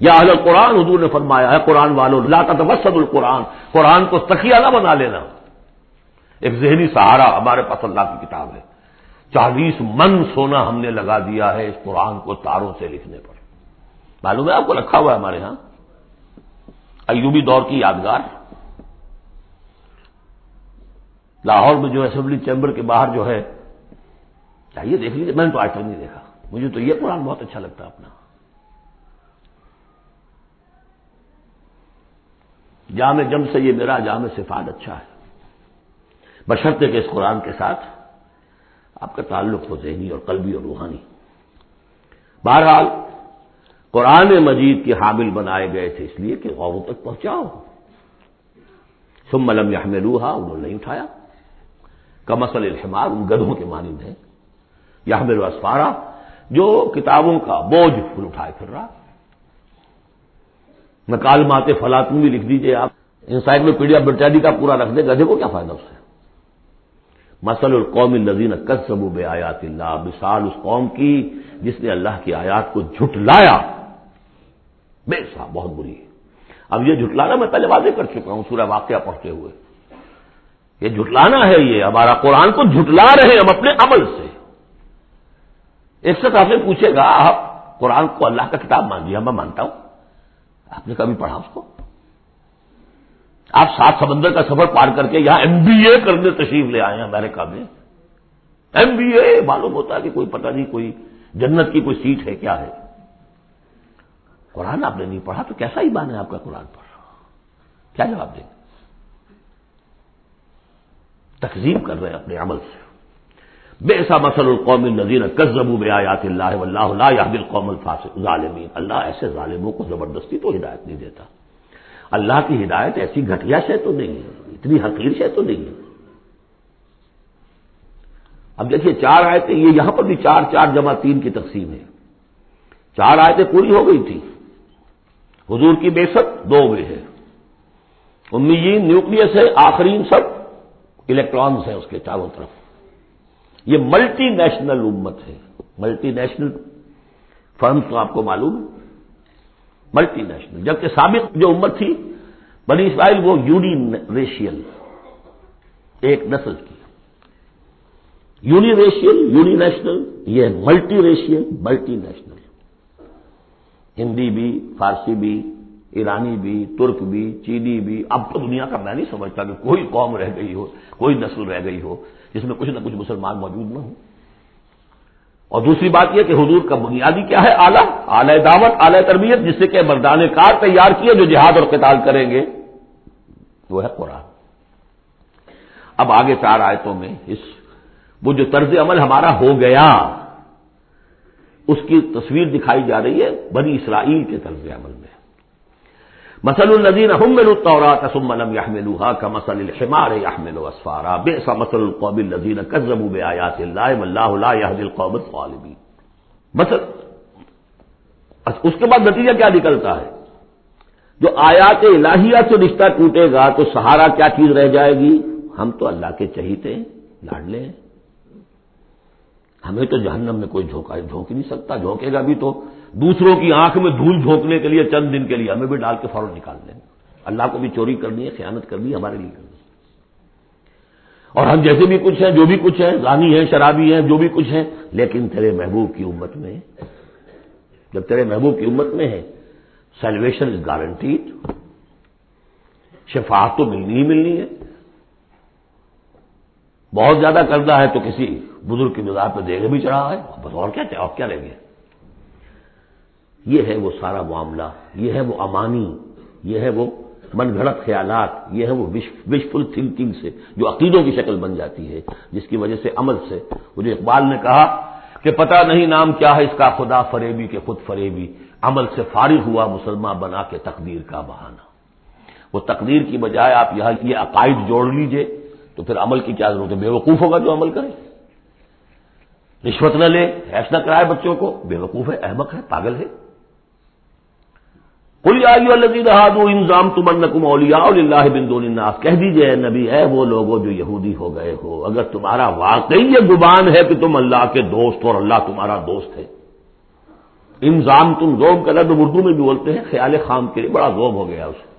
یا اہل قرآن حضور نے فرمایا ہے، قرآن والوں لاتا توسد القرآن، قرآن کو تکیہ نہ بنا لینا۔ ایک ذہنی سہارا ہمارے پاس اللہ کی کتاب ہے۔ چالیس من سونا ہم نے لگا دیا ہے اس قرآن کو تاروں سے لکھنے پر۔ معلوم ہے آپ کو رکھا ہوا ہے ہمارے ہاں؟ ایوبی دور کی یادگار۔ لاہور میں جو اسمبلی چیمبر کے باہر جو ہے، چاہیے دیکھ لیجیے میں نے تو آج تک نہیں دیکھا۔ مجھے تو یہ قرآن بہت اچھا لگتا ہے اپنا۔ جامع جم سے یہ میرا جامع صفات اچھا ہے۔ بشرطے کہ اس قرآن کے ساتھ آپ کا تعلق ہو ذہنی اور قلبی اور روحانی۔ بہرحال، قرآن مجید کے حامل بنائے گئے تھے اس لیے کہ غوروں تک پہنچاؤ۔ سم ملم یا ہمیں روحا انہوں نے نہیں اٹھایا۔ کمسل الحمار، ان گدھوں کے مانند ہیں۔ یا ہمیں اسفارا جو کتابوں کا بوجھ پھول اٹھائے پھر رہا۔ نکال ماتے بھی لکھ دیجیے آپ۔ انسائکلوپیڈیا برٹانی کا پورا رکھ دے گدھے کو کیا فائدہ اس سے۔ مسل القوم النزین کسب بے آیات اللہ۔ مثال اس قوم کی جس نے اللہ کی آیات کو جھٹلایا۔ بے صاحب بہت بری۔ ہے اب یہ جھٹلانا میں پہلے واضح کر چکا ہوں، سورہ واقعہ پڑھتے ہوئے۔ یہ جھٹلانا ہے یہ۔ ہمارا قرآن کو جھٹلا رہے ہم اپنے عمل سے۔ ایک سے آپ سے پوچھے گا، آپ قرآن کو اللہ کا کتاب مان لیا میں مانتا ہوں۔ آپ نے کبھی پڑھا اس کو۔ آپ سات سمندر کا سفر پار کر کے یہاں ایم بی اے کرنے تشریف لے آئے ہیں امریکہ میں ایم بی اے معلوم ہوتا ہے کہ کوئی پتہ نہیں، کوئی جنت کی کوئی سیٹ ہے کیا ہے۔ قرآن آپ نے نہیں پڑھا تو کیسا ہی ہے آپ کا قرآن پر؟ کیا جواب دیں؟ تقزیم کر رہے ہیں اپنے عمل سے۔ بے ایسا مسل القوم نذیر کزبو بے آیات اللہ اللہ دل قوم الفاص ظالمین. اللہ ایسے ظالموں کو زبردستی تو ہدایت نہیں دیتا. اللہ کی ہدایت ایسی گھٹیا سے تو نہیں ہے، اتنی حقیر سے تو نہیں ہے۔ اب دیکھیے، چار آیتیں، یہ یہاں پر بھی چار چار جمع تین کی تقسیم ہے۔ چار آیتیں پوری ہو گئی تھی حضور کی بے دو ہوئے ہے امیین نیوکلس ہے، آخرین سب الیکٹرانس ہیں اس کے چاروں طرف۔ یہ ملٹی نیشنل امت ہے۔ ملٹی نیشنل فرم تو آپ کو معلوم ملٹی نیشنل۔ جبکہ سابق جو امت تھی، بنی اسرائیل وہ یونی ریشیل ایک نسل کی۔ یونی ریشیل یونی نیشنل، یہ multiracial multinational. Hindi بھی، فارسی بھی ایرانی بھی، ترک بھی، چینی بھی۔ اب تو دنیا کا میں نہیں سمجھتا کہ کوئی قوم رہ گئی ہو، کوئی نسل رہ گئی ہو جس میں کچھ نہ کچھ مسلمان موجود نہ ہوں اور دوسری بات یہ کہ حضور کا بنیادی کیا ہے؟ اعلیٰ، اعلی دعوت، اعلی تربیت، جس سے کہ مردان کار تیار کیے جو جہاد اور قتال کریں گے، وہ ہے قرآن۔ اب آگے چار آیتوں میں اس وہ جو طرز عمل ہمارا ہو گیا، اس کی تصویر دکھائی جا رہی ہے بنی اسرائیل کے طرز عمل میں۔ مسل النزین احمل الطورات ثم لم يحملوها كمثل الحمار يحمل اسفارا بئس مثل القوم الذين كذبوا بآيات الله والله لا يهدي القوم الظالمين. مثل اس کے بعد نتیجہ کیا نکلتا ہے؟ جو آیات الہیہ سے رشتہ ٹوٹے گا تو سہارا کیا چیز رہ جائے گی؟ ہم تو اللہ کے چہیتے لاڈلے ہیں۔ ہمیں تو جہنم میں کوئی جھونکا جھونک نہیں سکتا، جھونکے گا بھی تو۔ دوسروں کی آنکھ میں دھول جھونکنے کے لیے چند دن کے لیے ہمیں بھی ڈال کے فوراً نکال دیں۔ اللہ کو بھی چوری کرنی ہے، خیانت کرنی ہے، ہمارے لیے کرنی ہے۔ اور ہم جیسے بھی کچھ ہیں، جو بھی کچھ ہے رانی ہیں، شرابی ہیں، جو بھی کچھ ہیں، لیکن تیرے محبوب کی امت میں، جب تیرے محبوب کی امت میں ہے سیلویشن از گارنٹیڈ شفاعت تو ملنی ہی ملنی ہے۔ بہت زیادہ کردہ ہے تو کسی بزرگ کی مزاح پہ دیکھ بھی چڑھا ہے، بس اور کیا اور کیا رہ گیا یہ ہے وہ سارا معاملہ، یہ ہے وہ امانی، یہ ہے وہ من گھڑت خیالات، یہ ہے وہ وشفل تھنکنگ سے جو عقیدوں کی شکل بن جاتی ہے، جس کی وجہ سے عمل سے۔ وہ جو اقبال نے کہا کہ پتہ نہیں نام کیا ہے اس کا خدا فریبی کے خود فریبی۔ عمل سے فارغ ہوا مسلمان بنا کے تقدیر کا بہانہ۔ وہ تقدیر کی بجائے آپ یہاں یہ عقائد جوڑ لیجیے، تو پھر عمل کی کیا ضرورت ہے؟ بے وقوف ہوگا جو عمل کرے۔ رشوت نہ لے ایس نہ کرائے بچوں کو۔ بے وقوف ہے، احمق ہے، پاگل ہے۔ کل انضام تمن نقم اولیا اللہ بن آپ کہہ دیجیے نبی ہے وہ لوگوں جو یہودی ہو گئے ہو، اگر تمہارا واقعی یہ گبان ہے کہ تم اللہ کے دوست اور اللہ تمہارا دوست ہے۔ انضام تم زوم کا لفظ اردو میں بھی بولتے ہیں، خیال خام کے لیے بڑا زوم ہو گیا اسے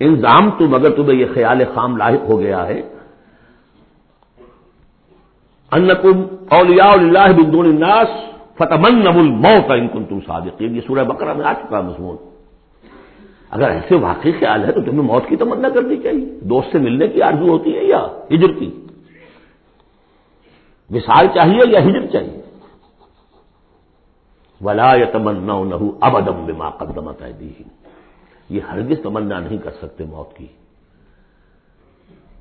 انضام تم اگر تمہیں یہ خیال خام لاحق ہو گیا ہے، انکم اولیاء اللہ بندون الناس فتمن الموت ان کن تم صادقین۔ یہ سورہ بکرا میں آ چکا مضمون۔ اگر ایسے واقعی خیال ہے تو تمہیں موت کی تمنا کرنی چاہیے۔ دوست سے ملنے کی آرزو ہوتی ہے یا ہجر کی؟ مثال چاہیے یا ہجر چاہیے؟ ولا یا تمنا نہ اب ادم بما قدمت دی یہ ہرگز تمنا نہیں کر سکتے موت کی۔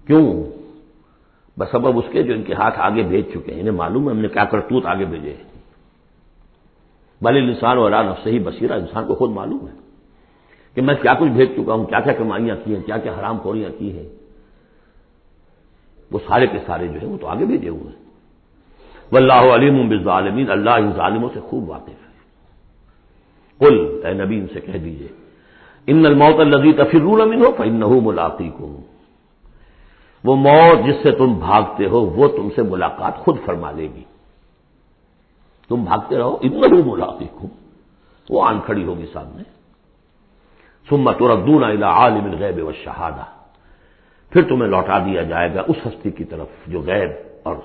کیوں؟ بس اب اس کے جو ان کے ہاتھ آگے بھیج چکے ہیں۔ انہیں معلوم ہے ہم نے کیا کرتوت آگے بھیجے بھلے انسان اور نفس ہی بصیرہ انسان کو خود معلوم ہے کہ میں کیا کچھ بھیج چکا ہوں، کیا کیا کمائیاں کی ہیں، کیا کیا حرام خوریاں کی ہیں۔ وہ سارے کے سارے جو ہیں وہ تو آگے بھیجے ہوئے ہیں۔ واللہ علیم بالظالمین، اللہ ان ظالموں سے خوب واقف ہے۔ کل اے نبی، ان سے کہہ دیجیے۔ ان الموت الزی تفرون امین ہو فن ملاقی کو وہ موت جس سے تم بھاگتے ہو، وہ تم سے ملاقات خود فرما لے گی۔ تم بھاگتے رہو ان ملاقی کو وہ آن کھڑی ہوگی سامنے۔ سمت ردون عالم الغیب و شہادہ پھر تمہیں لوٹا دیا جائے گا اس ہستی کی طرف جو غیب اور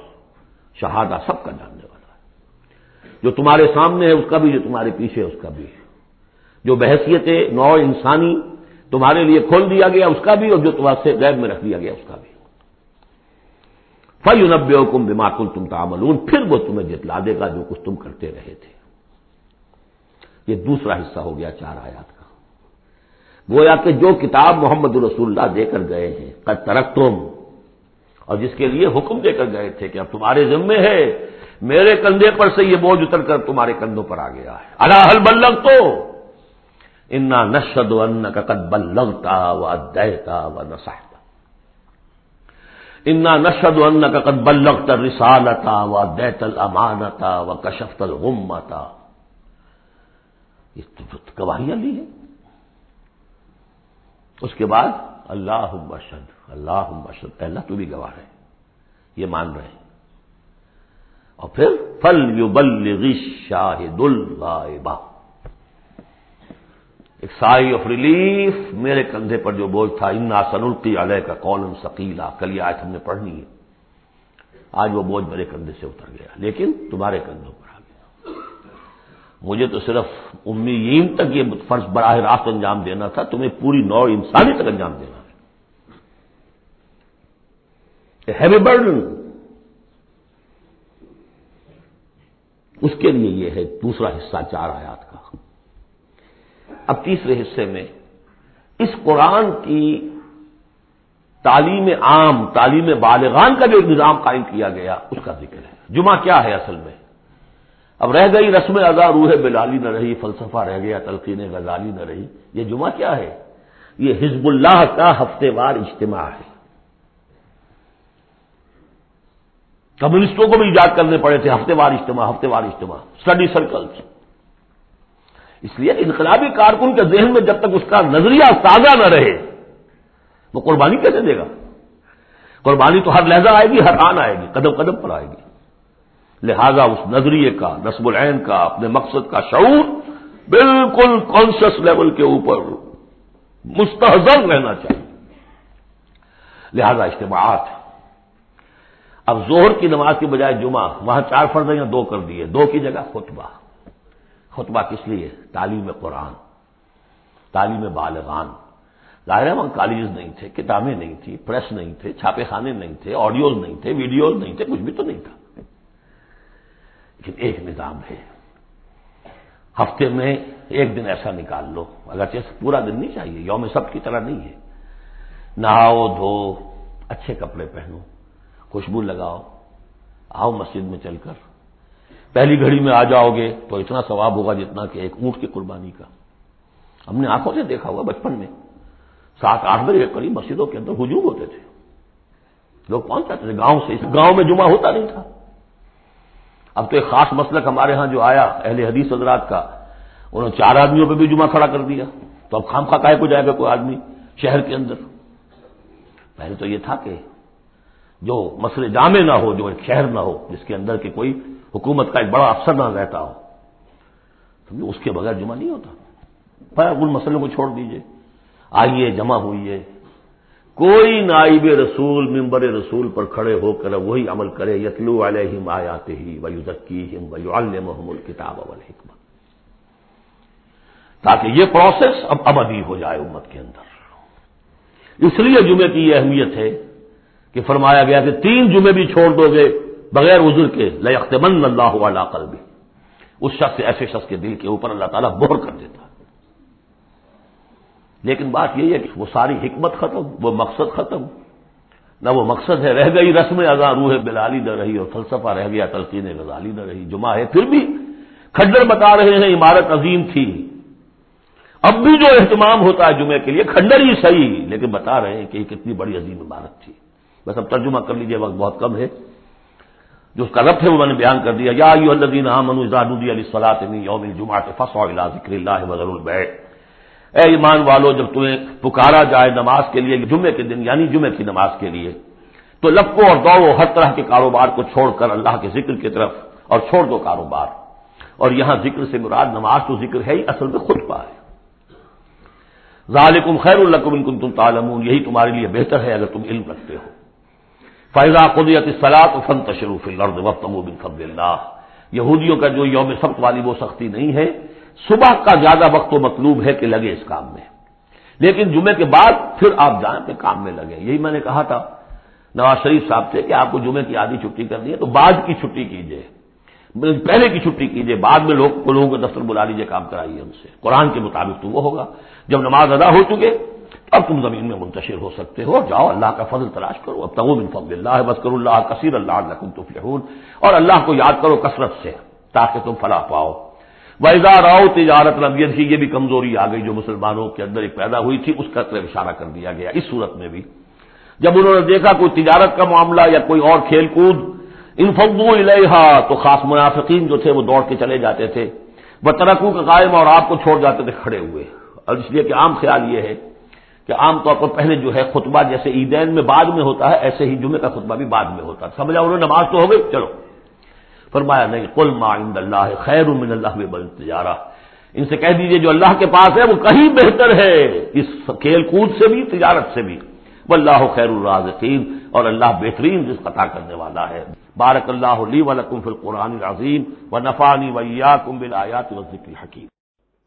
شہادہ سب کا جاننے والا ہے۔ جو تمہارے سامنے ہے، اس کا بھی، جو تمہارے پیچھے ہے، اس کا بھی۔ جو بحثیت نو انسانی تمہارے لیے کھول دیا گیا، اس کا بھی، اور جو تمہارے غیب میں رکھ دیا گیا، اس کا بھی۔ فی نبے حکم بماکل تم تعملون۔ پھر وہ تمہیں جتلا دے گا جو کچھ تم کرتے رہے تھے۔ یہ دوسرا حصہ ہو گیا چار آیات کا۔ گویا کہ جو کتاب محمد رسول اللہ دے کر گئے ہیں کد ترک تم اور جس کے لیے حکم دے کر گئے تھے کہ اب تمہارے ذمے ہے، میرے کندھے پر سے یہ بوجھ اتر کر تمہارے کندھوں پر آ گیا ہے۔ اللہ بلگ تو انا نشد ان کا قد بلگتا و دیتا و نساتا انا نشد ان کا قد بلغت رسالتا و دیت الامانتا و کشفت الغمتا گواہیاں لی ہیں. اس کے بعد اللہ بشد اللہ بشد اللہ تو بھی گواہ ہے یہ مان رہے ہیں. اور پھر فل یو بل شاہد الغائبہ ایک سائی آف ریلیف میرے کندھے پر جو بوجھ تھا، انا سنلقی علیہ کا کالم سکیلا کل آج ہم نے پڑھنی ہے۔ آج وہ بوجھ میرے کندھے سے اتر گیا، لیکن تمہارے کندھوں پر آ گیا۔ مجھے تو صرف امیین تک یہ فرض براہ راست انجام دینا تھا، تمہیں پوری نو انسانی تک انجام دینا ہیوی برڈن اس کے لیے یہ ہے دوسرا حصہ، چار آیات کا۔ اب تیسرے حصے میں اس قرآن کی تعلیم عام، تعلیم بالغان کا جو نظام قائم کیا گیا، اس کا ذکر ہے۔ جمعہ کیا ہے اصل میں؟ اب رہ گئی رسم ادا روح بلالی نہ رہی، فلسفہ رہ گیا، تلقین غزالی نہ رہی۔ یہ جمعہ کیا ہے؟ یہ حزب اللہ کا ہفتے وار اجتماع ہے۔ کمیونسٹوں کو بھی ایجاد کرنے پڑے تھے، ہفتے وار اجتماع، ہفتے وار اجتماع۔ اسٹڈی سرکلس اس لیے انقلابی کارکن کے ذہن میں جب تک اس کا نظریہ تازہ نہ رہے، وہ قربانی کیسے دے گا؟ قربانی تو ہر لہجہ آئے گی، ہر آن آئے گی، قدم قدم پر آئے گی۔ لہذا اس نظریے کا، نصب العین کا، اپنے مقصد کا شعور بالکل کانشیس لیول کے اوپر مستحضر رہنا چاہیے۔ لہذا اجتماعات، اب زہر کی نماز کی بجائے جمعہ، وہاں چار فرض یا دو کر دیے، دو کی جگہ خطبہ۔ خطبہ کس لیے؟ تعلیم قرآن، تعلیم بالغان۔ ظاہر ہے وہاں کالجز نہیں تھے، کتابیں نہیں تھی پریس نہیں تھے چھاپے خانے نہیں تھے، آڈیوز نہیں تھے، ویڈیوز نہیں تھے، کچھ بھی تو نہیں تھا۔ لیکن ایک نظام ہے۔ ہفتے میں ایک دن ایسا نکال لو اگر پورا دن نہیں چاہیے، یوم سب کی طرح نہیں ہے۔ نہاؤ، دھو، اچھے کپڑے پہنو، خوشبو لگاؤ، آؤ مسجد میں چل کر۔ پہلی گھڑی میں آ جاؤ گے تو اتنا ثواب ہوگا جتنا کہ ایک اونٹ کی قربانی کا۔ ہم نے آنکھوں سے دیکھا ہوا بچپن میں۔ سات آٹھ بجے قریب مسجدوں کے اندر ہجوم ہوتے تھے۔ لوگ پہنچ جاتے تھے؟ گاؤں سے، اس گاؤں میں جمعہ ہوتا نہیں تھا۔ اب تو ایک خاص مسلک ہمارے ہاں جو آیا، اہل حدیث حضرات کا، انہوں نے چار آدمیوں پہ بھی جمعہ کھڑا کر دیا۔ تو اب خام خواہ کائے کو جائے گا کوئی آدمی شہر کے اندر۔ پہلے تو یہ تھا کہ جو مسئلے جامع نہ ہو، جو ایک شہر نہ ہو، جس کے اندر کے کوئی حکومت کا ایک بڑا افسر نہ رہتا ہو سمجھو اس کے بغیر جمعہ نہیں ہوتا۔ ان مسئلوں کو چھوڑ دیجیے۔ آئیے، جمع ہوئیے۔ کوئی نائب رسول ممبر رسول پر کھڑے ہو کر وہی عمل کرے۔ یتلو علیہم آیات ہی ویو ہم ویو محمود کتاب حکمت تاکہ یہ پروسیس اب ابدی ہو جائے امت کے اندر۔ اس لیے جمعے کی یہ اہمیت ہے کہ فرمایا گیا کہ تین جمعے بھی چھوڑ دو گے۔ بغیر عذر کے لخت مند اللہ علا قلبی۔ اس شخص ایسے شخص کے دل کے اوپر اللہ تعالیٰ بور کر دیتا لیکن بات یہی ہے کہ وہ ساری حکمت ختم، وہ مقصد ختم۔ نہ وہ مقصد ہے، رہ گئی رسم اذا روح بلالی نہ رہی اور فلسفہ رہ گیا، تلقین غزالی نہ رہی، جمعہ ہے پھر بھی۔ کھڈر بتا رہے ہیں، عمارت عظیم تھی۔ اب بھی جو اہتمام ہوتا ہے جمعے کے لیے، کھنڈر ہی صحیح، لیکن بتا رہے ہیں کہ یہ کتنی بڑی عظیم عمارت تھی۔ بس اب ترجمہ کر لیجیے وقت بہت کم ہے۔ جو اس کا رب ہے وہ میں نے بیان کر دیا، یا الدین علی صلاح یوم جمعہ فصو ذکر اللہ وزر البیٹ اے ایمان والو، جب تمہیں پکارا جائے نماز کے لیے، جمعے کے دن یعنی جمعے کی نماز کے لیے، تو لپکو اور دوڑو ہر طرح کے کاروبار کو چھوڑ کر اللہ کے ذکر کی طرف اور چھوڑ دو کاروبار۔ اور یہاں ذکر سے مراد نماز تو ذکر ہے ہی، اصل میں خود پا ہے۔ ذالکم خیر القم ان تم تعلمون، یہی تمہارے لیے بہتر ہے اگر تم علم رکھتے ہو۔ فیضا قدیت سلاط فن تشروف الرد وقت بن فضل اللہ یہودیوں کا جو یوم سبق والی وہ سختی نہیں ہے، صبح کا زیادہ وقت تو مطلوب ہے کہ لگے اس کام میں۔ لیکن جمعے کے بعد پھر آپ جائیں کہ کام میں لگے۔ یہی میں نے کہا تھا۔ نواز شریف صاحب سے کہ آپ کو جمعے کی آدھی چھٹی کرنی ہے تو بعد کی چھٹی کیجیے پہلے کی چھٹی کیجیے بعد میں لوگ لوگوں کو دفتر بلا لیجیے کام کرائیے ان سے۔ قرآن کے مطابق تو وہ ہوگا۔ جب نماز ادا ہو چکے اب تم زمین میں منتشر ہو سکتے ہو۔ جاؤ، اللہ کا فضل تلاش کرو۔ اب تغ بن فضل اللہ بسکر اللہ کثیر اللہ تفلحون۔ اور اللہ کو یاد کرو کثرت سے، تاکہ تم فلاح پاؤ۔ ویزا راؤ تجارت ربیت کی یہ بھی کمزوری آ گئی جو مسلمانوں کے اندر ایک پیدا ہوئی تھی، اس کا طرف اشارہ کر دیا گیا۔ اس صورت میں بھی۔ جب انہوں نے دیکھا کوئی تجارت کا معاملہ یا کوئی اور کھیل کود انفو الحا تو خاص منافقین جو تھے، وہ دوڑ کے چلے جاتے تھے۔ وہ ترقو کا قائم اور آپ کو چھوڑ جاتے تھے، کھڑے ہوئے۔ اور اس لیے کہ عام خیال یہ ہے کہ عام طور پر پہلے جو ہے خطبہ جیسے عیدین میں بعد میں ہوتا ہے، ایسے ہی جمعے کا خطبہ بھی بعد میں ہوتا ہے۔ سمجھا انہوں نے؟ نماز تو ہو گئی، چلو۔ فرمایا نہیں کل ما عند اللہ خیر من اللہ بل تجارہ۔ ان سے کہہ دیجیے، جو اللہ کے پاس ہے، وہ کہیں بہتر ہے۔ اس کھیل کود سے بھی، تجارت سے بھی۔ وہ اللہ خیر الرازقین، اور اللہ بہترین جس قطع کرنے والا ہے۔ بارک اللہ علی ولکم فی القرآن العظیم و نفانی ویا کم بل آیات و ذکر حکیم